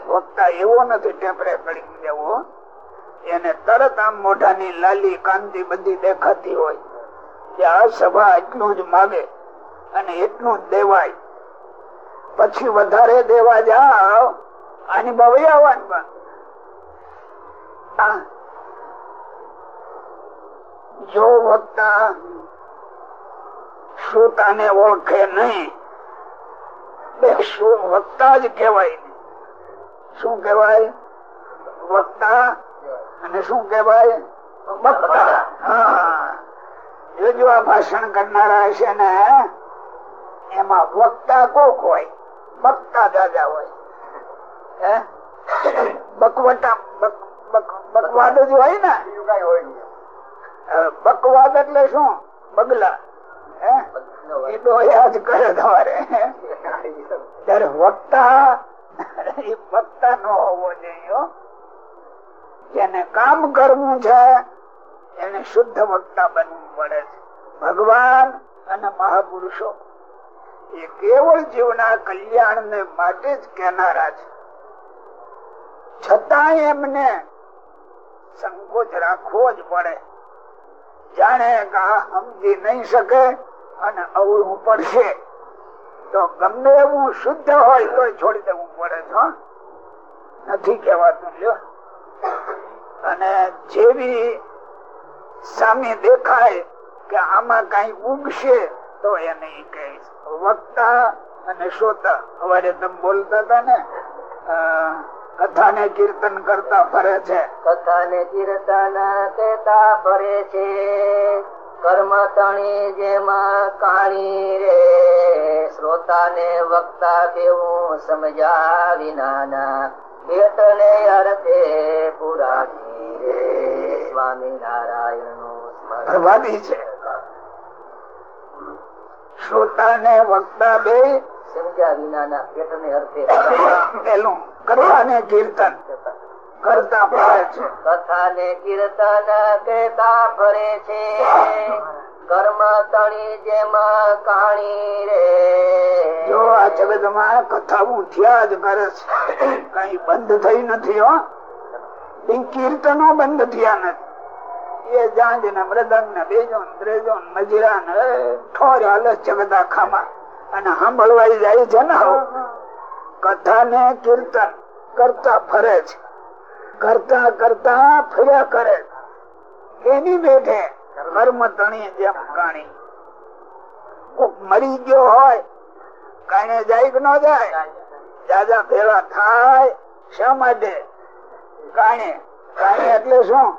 વક્તા એવો નથી ટેપડે કરી દેવો એને તરત આમ મોઢાની લાલી કાંતિ બધી દેખાતી હોય કે આ સભા એટલું જ માગે અને એટલું જ દેવાય. પછી વધારે દેવા જાવ આની બાબી આવવાનું પણ જો વક્તા શ્રોતાને ઓળખે નહીં વક્તા જ કહેવાય શું કહેવાય? વક્તા અને શું કહેવાય? વક્તા. હા. જો જો આ ભાષણ કરનારા હશે ને એમાં વક્તા કોક હોય? વક્તા દાદા હોય. હે? બકવટા બકવાડ જ હોય ને? અ, બકવાદ એટલે શું? બગલા. એ ડોયા કરે તમારે. ત્યારે વક્તા એ વક્તા નો હોવો જોઈએ જેને કામ કરવું છે, એને શુદ્ધ વક્તા બનવું પડે છે. ભગવાન અને મહાપુરુષો, એ કેવળ જીવના કલ્યાણ ને માટે જ કહેનારા છે. છતાં એમને સંકોચ રાખવો જ પડે. જાણે સમજી નહીં શકે અને અવળું પડશે તો ગમે એવું શુદ્ધ હોય તો છોડી દેવું પડે તો. નથી કહેવાતું લ્યો અને જેવી સામે દેખાય કે આમાં કઈ ઉગશે, તો એને ઈ કહે છે. વક્તા અને શ્રોતા અવારે તમે બોલતા હતા ને કથા ને કીર્તન કરતા ફરે છે. કથા ને કીર્તન કરતા ફરે છે. કર્મ તણી જેમાં કાણી રે. શ્રોતા ને વક્તા કેવું સમજા વિનાના ને અર્થે પુરાણી રે. સ્વામી નારાયણનું છે. શ્રોતા ને વક્તા બે સમજ્યા વિનાના ને અર્થે પેલું કરવા ને કીર્તન કરતા ફરે છે. કથા ને કીર્તન કહેતા ફરે છે. કર્મ તણી જેમાં કાણી રે. જો આ જગતમાં કથાઓ થયા જ કરે છે. કઈ બંધ થઈ નથી હો. કીર્તનો બંધ થયા નથી. એ જાંજ ને મૃદંગ ને બેજો ને ત્રેજો ને મજીરા ને ઠોર હાલે જગત આખામાં. અને સાંભળવા જાય છે ને. કથા ને કીર્તન કરતા ફરે છે. કરતા કરતા ફર્યા કરે એની બેઠે કર્મ તણી જેમ કાણી મરી ગયો હોય કાને જાય કે ન જાય દાદા ભેળા થાય શા માટે? કાણે કાણે એટલે શું?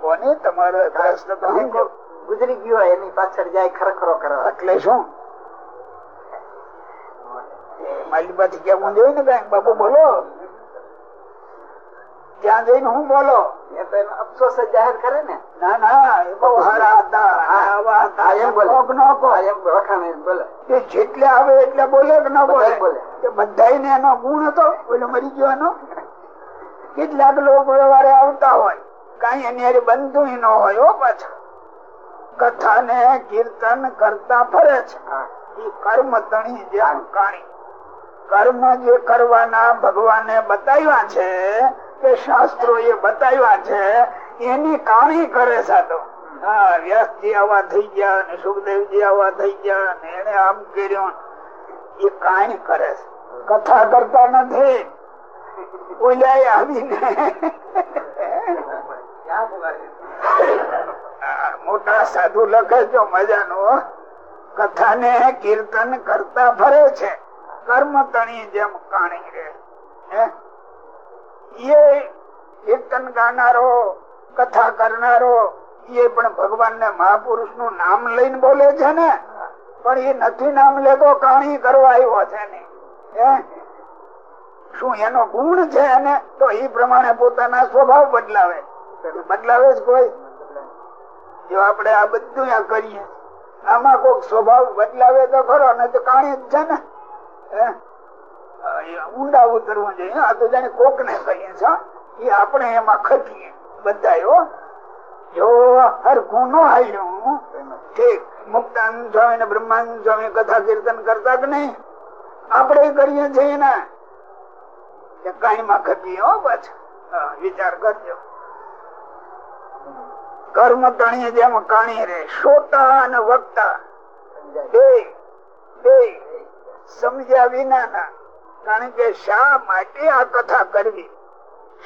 કોને તમારો. ગુજરી ગયો એની પાછળ જાય ખરખરો કરવા. એટલે શું? મારી પાસે કેવું જોઈએ ને કઈ બાપુ બોલો. ત્યાં જઈને હું બોલો. અફસોસ જાહેર કરે ને. ના ના એ બહુ હારા હતા જેટલે આવે એટલે બોલે કે ન બોલે. કે એનો ગુણ હતો ઓલો મરી ગયો એનો. કેટલાક લોકો વ્યવહારે આવતા હોય. કઈ એની બનતું ન હોય હો પાછા. કથા ને કીર્તન કરતા ફરે છે. એ કર્મ તણી જ્યાં કાણી. કર્મ જે કરવાના ભગવાને બતાવ્યા છે, કે શાસ્ત્રો એ બતાવ્યા છે, એની કાણી કરે સાધો. હા, વ્યાસજી આવા થઈ ગયા અને સુખદેવજી આવા થઈ ગયા અને એને આમ કર્યું. એ કાણી કરે છે. કથા કરતા નથી. ઓલ્યા આવીને. મોટા સાધુ લખે છો મજાનો. કથા ને કીર્તન કરતા ફરે છે. કર્મ તણી જેમ કાણી રે એ કીર્તન ગાનારો, કથા કરનારો, એ પણ ભગવાન ને મહાપુરુષનું નામ લઈને બોલે છે ને? પણ એ નથી નામ લેતો, કાણી કરવા આવ્યો છે શું એનો ગુણ છે એને? તો એ પ્રમાણે પોતાના સ્વભાવ બદલાવે. બદલાવે જ કોઈ. જો આપણે આ બધું કરીએ, આમાં કોઈક સ્વભાવ બદલાવે તો ખરો ને તો કાણી જ છે ને? ઊંડા ઉતરવું જોઈએ આ તો જાણે કોક ને કહીએ છો. એ આપણે એમાં ખટીએ. બધા હો. જો હરખું ન હાલ્યું ઠીક. મુક્તાનંદ સ્વામી ને બ્રહ્માનંદ સ્વામી કથા કીર્તન કરતા કે નહીં? આપણે કરીએ છીએ ને. કઈ માં ઘટી હો બસ વિચાર કરજો. કર્મ તણી જેમ કાણી રે. શ્રોતા અને વક્તા બે. બે. સમજ્યા વિનાના. કારણ કે શા માટે આ કથા કરવી?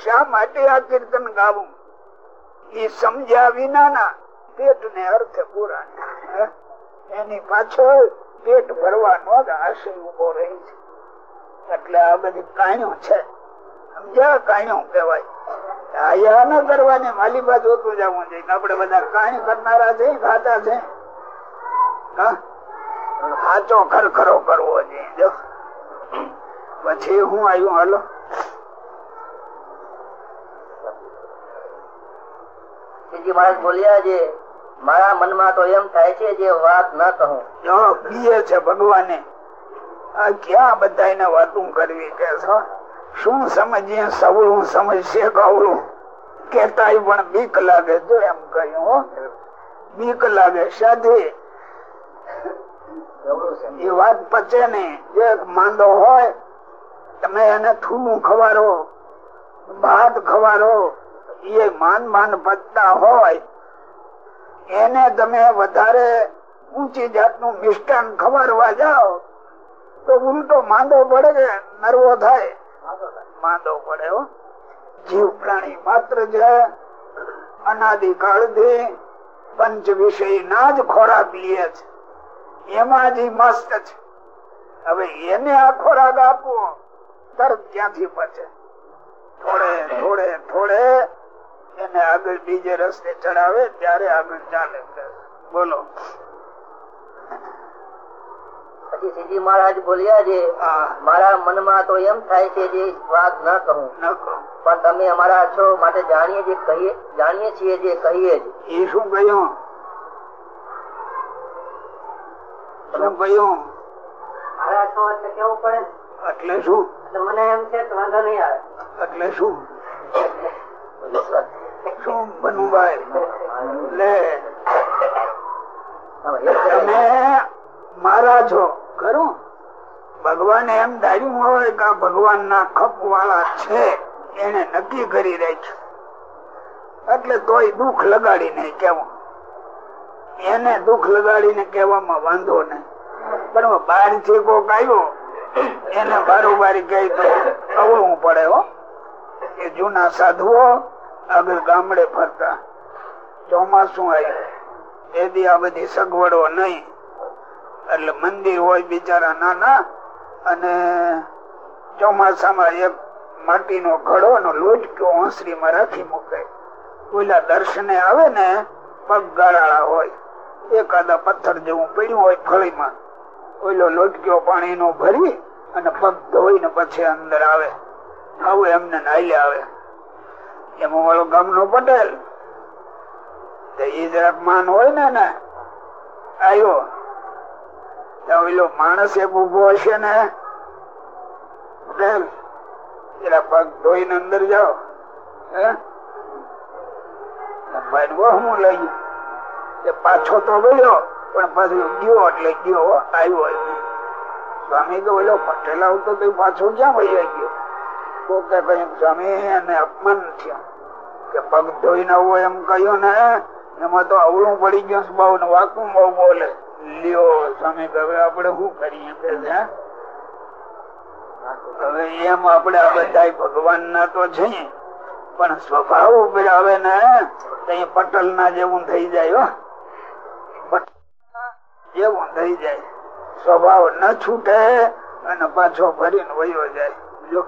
શા માટે આ કીર્તન ગાવું? એ સમજ્યા વિનાના પેટ ને અર્થ પૂરા એની પાછળ પેટ ભરવાનો જ આશય ઊભો રહી છે. એટલે આ બધી કાણ્યો છે. સમજ્યા કાણ્યો કહેવાય. આયા ન કરવાની માલી બાજુ જવું જોઈએ આપડે બધા કાણી કરનારા છે ખાતા છે. હા? સાચો ખરખરો કરવો જોઈએ પછી હું આવ્યું હાલો. મહારાજ બોલ્યા છે મારા મનમાં તો એમ થાય છે જે વાત ન કહું. બીએ છે ભગવાને. આ ક્યાં બધા એને વાતું કરવી કે શું સમજીએ? સવળું સમજશે કવળું કેતાય પણ બીક લાગે જો એમ કહ્યું. બીક લાગે સાધી. એ વાત પચે ને એક માંદો હોય તમે એને થૂલું ખવારો ભાત ખવારો એ માન માન પચતા હોય એને તમે વધારે ઊંચી જાતનું મિષ્ટાન ખવારવા જાઓ તો ઉલટો માંદો પડે કે નરવો થાય? માંદો પડે હો. જીવ પ્રાણી માત્ર છે અનાદિકાળથી પંચ વિષય ના જ ખોરાક લીએ છે. એમાં જ મસ્ત છે. હવે એને આ ખોરાક આપવો તરત ક્યાંથી પચે. થોડે થોડે થોડે એને આગળ બીજે રસ્તે ચડાવે ત્યારે આગળ ચાલે. બોલો. પછી શ્રીજી મહારાજ બોલ્યા છે મારા મનમાં તો એમ થાય છે જે વાત ન કહું નકો પણ તમે અમારા છો માટે જાણીએ જે કહીએ જાણીએ છીએ જે કહીએ. એ શું કહ્યું? શું કહ્યું એટલે શું? મને એમ છે વાંધો નહીં આવે. એટલે શું? શું બનવું ભાઈ? લે. તમે મારા છો. ખરું? ભગવાને એમ ધાર્યું હોય કે આ ભગવાન ના ખપ વાળા છે. એને નક્કી કરી રાખ્યું. એટલે તોય દુઃખ લગાડી લગાડીને કેવું? એને દુઃખ લગાડીને કહેવામાં વાંધો નહીં. પણ બારથી કોક આવ્યો, એને બારોબારી કહી તો અવળું પડે હો. એ જૂના સાધુઓ આગળ ગામડે ફરતા. ચોમાસું આવ્યું. એદી આ બધી સગવડો નહીં. એટલે મંદિર હોય બિચારા નાના અને ચોમાસામાં એક માટીનો ઘડો નો લોટક્યો ઓસરીમાં રાખી મૂકે. ઓલા દર્શને આવે ને પગ ગાળાળા હોય. એકાદા પથ્થર જેવું પડ્યું હોય ફળીમાં. ઓઈલો લોટક્યો પાણીનો ભરી અને પગ ધોઈ ને પછી અંદર આવે. આવું એમને નાઈ આવે. એમાં વાળો ગામનો પટેલ. એ જરાક માન હોય ને ને આવ્યો ઓઈલો માણસ એક ઊભો હશે ને. પટેલ જરા પગ ધોઈને અંદર જાઓ. હે? ભાઈ હું લઈ તે પાછો તો ગયો પણ પાછો ગયો એટલે ગયો આવ્યો સ્વામી તો ઓલો પટેલા તો પાછો ક્યાં વહી ગયો? પોતે ભાઈ, સ્વામી, એને અપમાન થયું. કે પગ ધોઈને હોય એમ કહ્યું ને, એમાં તો અવળું પડી ગયું સ્વભાવ ને વાકું બહુ બોલે. લ્યો, સ્વામી હવે આપણે શું કરીએ? કે હવે એમ આપણે આ બધા ભગવાન ના તો છે પણ સ્વભાવ આવે ને, તો પટલ ના જેવું થઈ જાય જેવું થઈ જાય. સ્વભાવ ન છૂટે અને પાછો ફરીને વયો જાય. જો.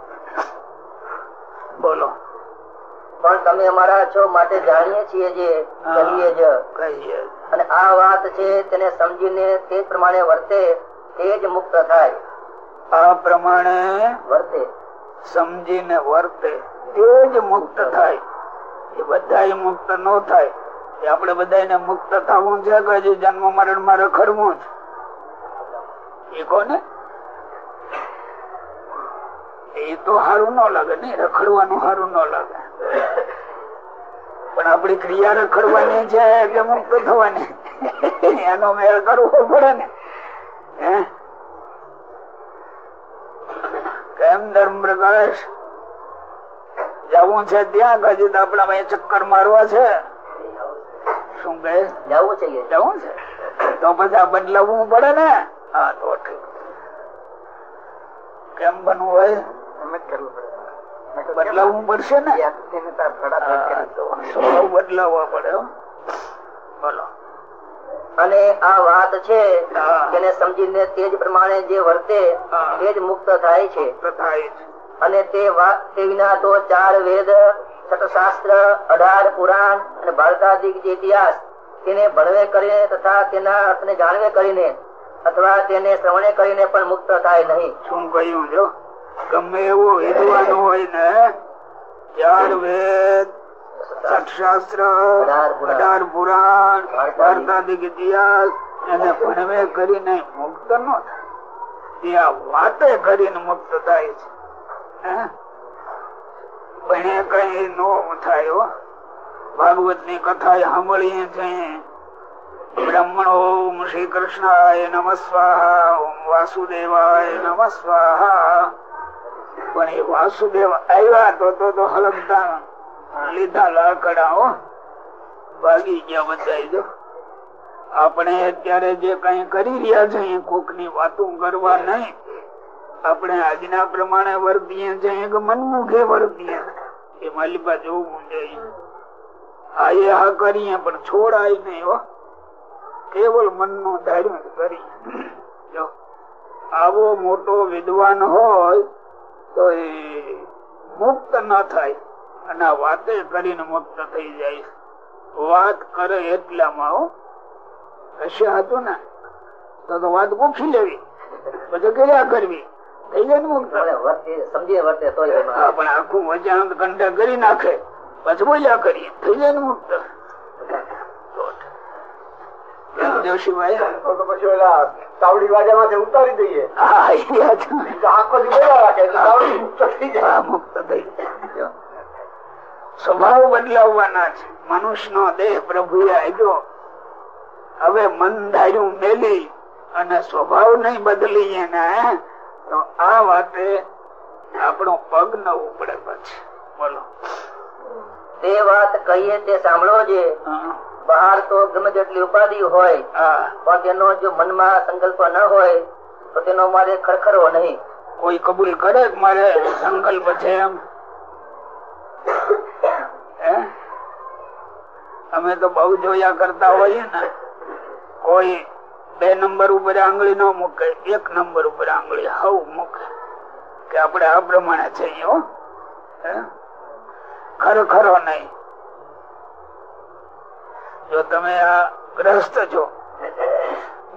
બોલો. પણ તમે અમારા છો માટે જાણીએ છીએ જે કહીએ જ. કહીએ અને આ વાત છે તેને સમજીને તે પ્રમાણે વર્તે તે જ મુક્ત થાય. આ પ્રમાણે વર્તે. સમજીને વર્તે. તે જ મુક્ત થાય. એ બધા મુક્ત ન થાય. આપણે બધા મુક્ત થવું છે કે હજી જન્મ મરણમાં રખડવું છે એ કોને? એ તો સારું ન લાગે નઈ રખડવાનું સારું ન લાગે. પણ આપડી ક્રિયા રખડવાની છે કે મુક્ત થવાની? એનો મેળ કરવો પડે ને. કેમ ધર્મ પ્રકાશ? જવું છે ત્યાં કદી આપણા ચક્કર મારવા છે? શું કહે જવું છે જવું છે? તો પછી બદલાવવું પડે ને? હા તો ઠીક. કેમ બનવું હોય? બદલાવવું પડશે ને? બદલાવવા પડે બોલો. અને આ વાત છે. તેને સમજીને તે જ પ્રમાણે જે વર્તે. તે જ મુક્ત થાય છે. અને તે વાત તે વિના તો ચાર વેદ શાસ્ત્ર અઢાર પુરાણ અને ભારતાદિક જે ઇતિહાસ તેને ભણવે કરીને તથા તેના અર્થને જાણવે કરીને અથવા તેને શ્રવણે કરીને પણ મુક્ત થાય નહીં. શું કહ્યું જો ગમે એવો વિદ્વાન હોય ને ચાર વેદ શાસ્ત્ર અઢાર પુરાણ. ભારતાદિક ઇતિહાસ એને ભણવે કરીને મુક્ત ન થાય. તે આ વાતે કરીને મુક્ત થાય છે. ભણે કઈ નો થાય ભાગવતની કથા સાંભળીએ છીએ. બ્રહ્મણ, ઓમ શ્રી કૃષ્ણાય નમ સ્વાહા, ઓમ વાસુદેવાય નમ સ્વાહા. પણ એ વાસુદેવ આવ્યા તો તો હલકતા લીધા લાકડા હો. ભાગી ગયા બધા જો. આપણે અત્યારે જે કઈ કરી રહ્યા છીએ કોકની વાતો કરવા નહીં. આપણે આજના પ્રમાણે વર્તીએ છીએ કે મનમુખે વર્તીએ એ માલિકા જોવું જોઈએ હા, એ હા કરીએ પણ છોડાય નહીં હો. કેવલ મનનું ધાર્યું કરી. જો, આવો મોટો વિદ્વાન હોય તો એ મુક્ત ન થાય અને વાતે કરીને મુક્ત થઈ જાય. વાત કરે એટલામાં હો. હશે હતું ને, તો વાત ગોખી લેવી. પછી કર્યા કરવી. ને વર્તે- પણ આખું કરી નાખે. પછી બોલ્યા કરીએ થઈ જાય. ને મુક્ત. સ્વભાવ બદલાવવાના છે. મનુષ્યનો દેહ પ્રભુ આવ્યો હવે મન ધાર્યું મેલી અને સ્વભાવ નહીં બદલી ને તો આ વાતે આપણો પગ ન ઉપડે પછી. બોલો. તે વાત કહીએ તે સાંભળો જે. બહાર તો ગમે તેટલી ઉપાધિ હોય પણ તેનો જો મનમાં સંકલ્પ ન હોય તો તેનો મારે ખરખરવો નહીં. કોઈ કબૂલ કરે મારે સંકલ્પ છે એમ? અમે તો બહુ જોયા કરતા હોઈએ ને. કોઈ બે નંબર ઉપર આંગળી ન મૂકે એક નંબર ઉપર આંગળી હવ મૂકે. કે આપણે આ પ્રમાણે જઈએ હો. ખરો નહીં. જો તમે આ ગ્રસ્ત છો,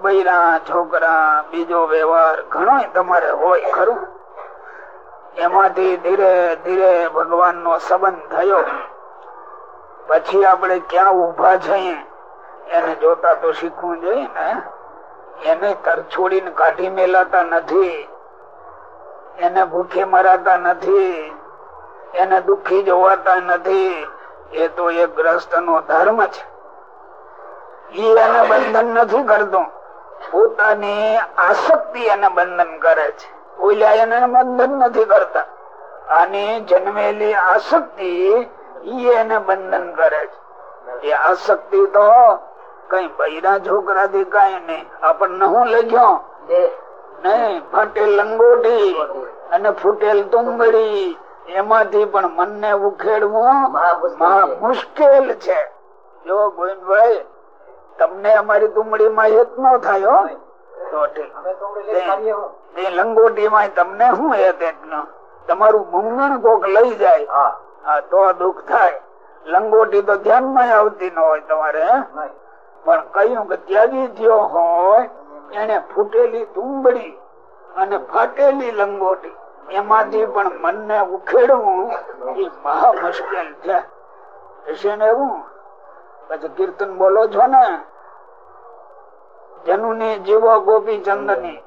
બૈરા, છોકરા, બીજો વ્યવહાર ઘણો તમારે હોય ખરું. એમાંથી ધીરે ધીરે ભગવાન નો સંબંધ થયો. પછી આપણે ક્યાં ઊભા છીએ, એને જોતા તો શીખવું જોઈએ ને. એને તરછોડીને કાઢી મેલાતા નથી. એને ભૂખે મરાતા નથી. એને દુખી જોવાતા નથી. એ તો એ ગ્રસ્ત નો ધર્મ છે. એને બંધન નથી કરતો. પોતાની આસક્તિ એને બંધન કરે છે. ઓલા એને બંધન નથી કરતા. આની જન્મેલી આસક્તિ એને બંધન કરે છે. એ આસક્તિ તો કઈ બૈરા છોકરા થી કઈ નઈ. આપણને હું લખ્યો? નહીં ફાટેલ લંગોટી અને ફૂટેલ તુંગડી એમાંથી પણ મનને ઉખેડવું મુશ્કેલ છે. જો ગોવિંદભાઈ તમને અમારી તુંબડી માં હેત ન થાય તો. લંગોટી માં તમને શું હેત એટલો તમારું ભૂંગણ કોક લઈ જાય. તો દુઃખ થાય. લંગોટી તો ધ્યાનમાં આવતી ન હોય તમારે. પણ કહ્યું કે ત્યાગી થયો હોય, એને ફૂટેલી તુંબડી અને ફાટેલી લંગોટી, એમાંથી પણ મનને ઉખેડવું એ મહા મુશ્કેલ છે ને એવું? કીર્તન બોલો છો ને? જનુની જીવો, ગોપી, ચંદની.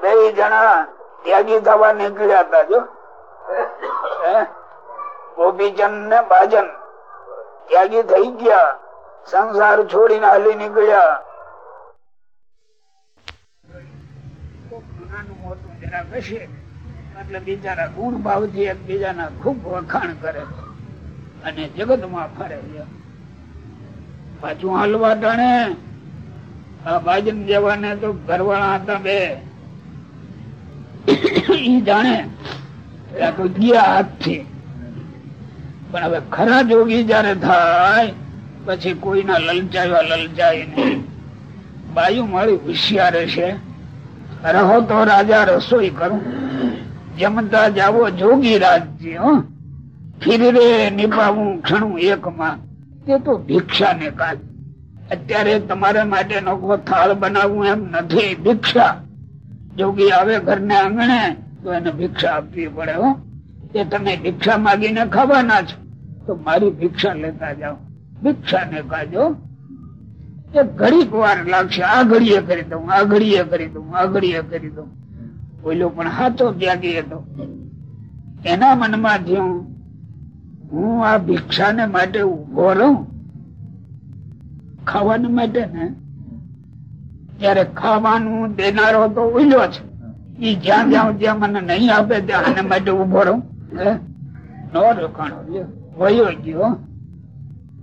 બે જણા ત્યાગી થવા નીકળ્યા હતા જો? ગોપીચંદ ને ભાજન ત્યાગી થઈ ગયા. સંસાર છોડીને હલી નીકળ્યા. એટલે ગુણથી બાજન તો ઘરવાળા હતા બે. ઈ જાણે ગયા હાથથી. પણ હવે ખરા જોગી જયારે થાય પછી કોઈના લલચાવ્યા લલચાય નહીં બાયુ મારી હોશિયાર છે. રહો તો રાજા રસોઈ કરું. જમતા જાવો જોગી રાજ્ય હો. ફીર રે નિભાવું ક્ષણું તે તો ભિક્ષા ને કાજ અત્યારે તમારા માટે નોખો થાળ બનાવવું એમ નથી, ભિક્ષા. જોગી આવે ઘરને આંગણે, તો એને ભિક્ષા આપવી પડે, હો. એ તમે ભિક્ષા માગીને ખાવાના છો, તો મારી ભિક્ષા લેતા જાઓ. ભિક્ષા ને કાજો. એ ઘડીક વાર લાગશે આ ઘડીએ કરી દઉં આ ઘડીએ કરી દઉં આ ઘડીએ કરી દઉં. ઓલો પણ હાથો ત્યાગી હતો એના મનમાં થયું, હું આ ભિક્ષાને માટે ઊભો રહું? ખાવાને માટે ને? ત્યારે ખાવાનું દેનારો તો ઓલો છે. ઈ જ્યાં જ્યાં જ્યાં મને નહીં આપે ત્યાં માટે ઊભો રહું? નો રોકાણો વયો ગયો.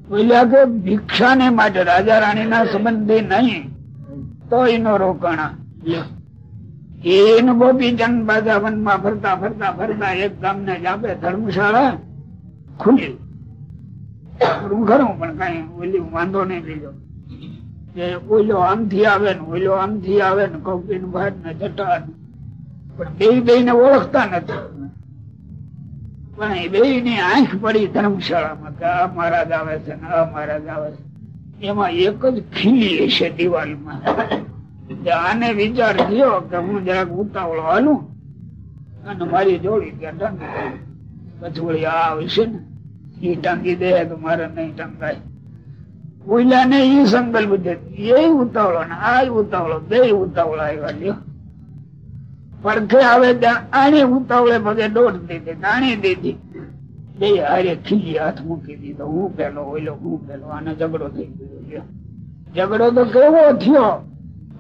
બોલ્યા કે ભિક્ષાને માટે રાજા રાણી ના સંબંધી નહીં તો એનો રોકાણા. એનું ગોપીચંદ બાજા વનમાં ફરતા ફરતા ફરતા એક ગામને જ આપે ધર્મશાળા ખુલી હું ખરું પણ કઈ ઓલી વાંધો નહીં લીધો કે ઓલો આમથી આવે ને ઓલો આમથી આવે ને કૌપી ભાત ને જટા. પણ બે બે ને ઓળખતા નથી પણ એ બે ની આંખ પડી ધર્મશાળામાં કે આ મહારાજ આવે છે ને આ મહારાજ આવે છે. એમાં એક જ ખીલી હશે દિવાલમાં. આને વિચાર થયો કે હું જરાક ઉતાવળો હાલું અને મારી જોડી ત્યાં ટાંગી પછી વળી આ આવશે ને એ ટાંગી દે તો મારે નહીં ટાંગાય ઓઈલા ને એ સંકલ્પ એ ઉતાવળો ને આ ઉતાવળો, બે ઉતાવળો આવ્યા લ્યો. પડખે આવે આને ઉતાવળે પગે દોડ દીધી દાણી દીધી બે હારે ખીલી હાથ મૂકી દીધો, હું પેલો ઓલો હું પેલો, આને ઝઘડો થઈ ગયો ઝઘડો તો કેવો થયો?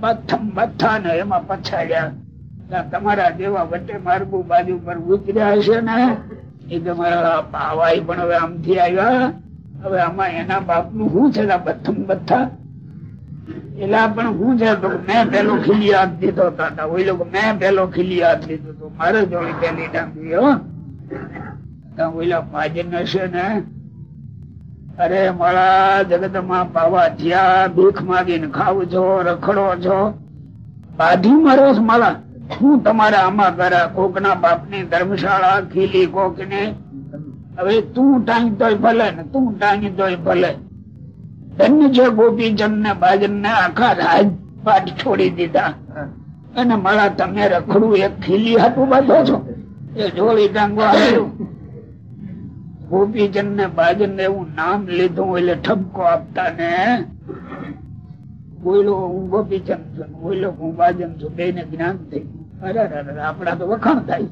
બથમ બથા ને એમાં પછાડ્યા. તમારા જેવા વચ્ચે માર્ગુ બાજુ પર ઉતર્યા હશે ને? એ તમારા પાવાઈ પણ હવે આમથી આવ્યા. હવે આમાં એના બાપનું શું છે બથમ બથા? એલા પણ હું છે તો મેં પેલો ખીલી હાથ દીધો હતા મેં પેલો ખીલી હાથ દીધો હતો. મારે જોડી પેલી ડાંગી અરે મારા જગતમાં પાવા થયા ભીખ માગીને ખાવ છો, રખડો છો, બાધી મારો મારા હું તમારા આમાં કરા બાપની ધર્મશાળા ખીલી કોક ને હવે તું ટાંગ તોય ભલે ને, તું ટાંગ તોય ભલે. ધન્ય છે ગોપીચંદ ને બાજન ને આખા રાજપાટ છોડી દીધા. અને મારા તમે રખડું એક ખીલી હાથું બાંધો છો. એ જોડી ટાંગો આવ્યું. ગોપીચંદ ને બાજન ને એવું નામ લીધું એટલે ઠપકો આપતા ને બોલો હું ગોપીચંદ છું. બોલો હું બાજન છું. બે ને જ્ઞાન થઈ ગયું. અરે અરે આપડા તો વખાણ થાય.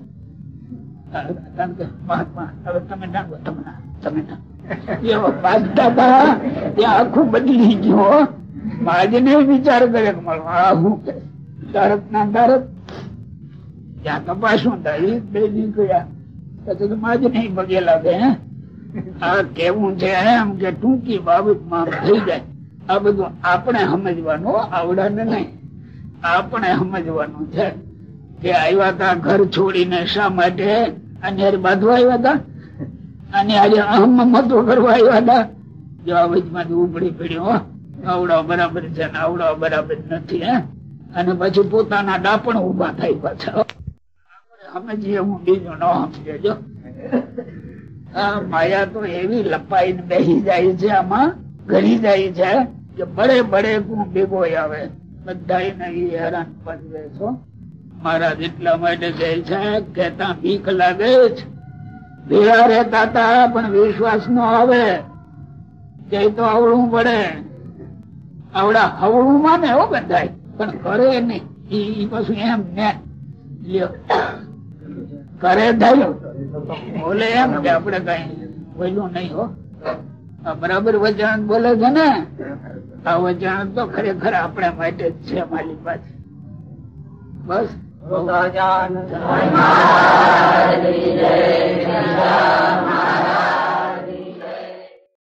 મહાત્મા હવે તમે ટાંગો તમે ના, આખું બદલી ગયો મહાજને વિચાર કરે હું ના તારક ત્યાં તપાસું બે નીકળ્યા. તો માજ પગે લાગે આ કેવું છે એમ કે ટૂંકી બાબતમાં આમ થઈ જાય. આ બધું આપણે સમજવાનું આવડાને નહીં. આપણે સમજવાનું છે કે આવ્યા હતા ઘર છોડીને શા માટે? અને હારે બાંધવા આવ્યા હતા અને આજે અહમ મતો કરવા આવ્યા હતા. જો આ વચમાં ઉપડી પડ્યો. આવડા બરાબર છે ને આવડા બરાબર નથી, હે. અને પછી પોતાના ડાપણ ઊભા થાય પાછા સમજીએ હું બીજું ન સમજેજો આ માયા તો એવી લપાઈને બેસી જાય છે, આમાં ઘરી જાય છે, કે બળે બળે હું ભેગો આવે. બધા હેરાન પદવે છો મહારાજ એટલા માટે જાય છે કેતા બીક લાગે છે ભેળા રહેતા હતા પણ વિશ્વાસ નો આવે. કે તો અવળું પડે. આવડા હવળું માને હો બધા પણ કરે નહીં. એ પાછું એમ ને. લ્યો. કરે થયું બોલે એમ કે આપડે કઈ બોલ્યું નહીં હો. બરાબર વચન બોલે છે ને? આ વચન તો ખરેખર આપણા માટે જ છે મારી પાસે. બસ. Mutacağınız. Kaymalı ile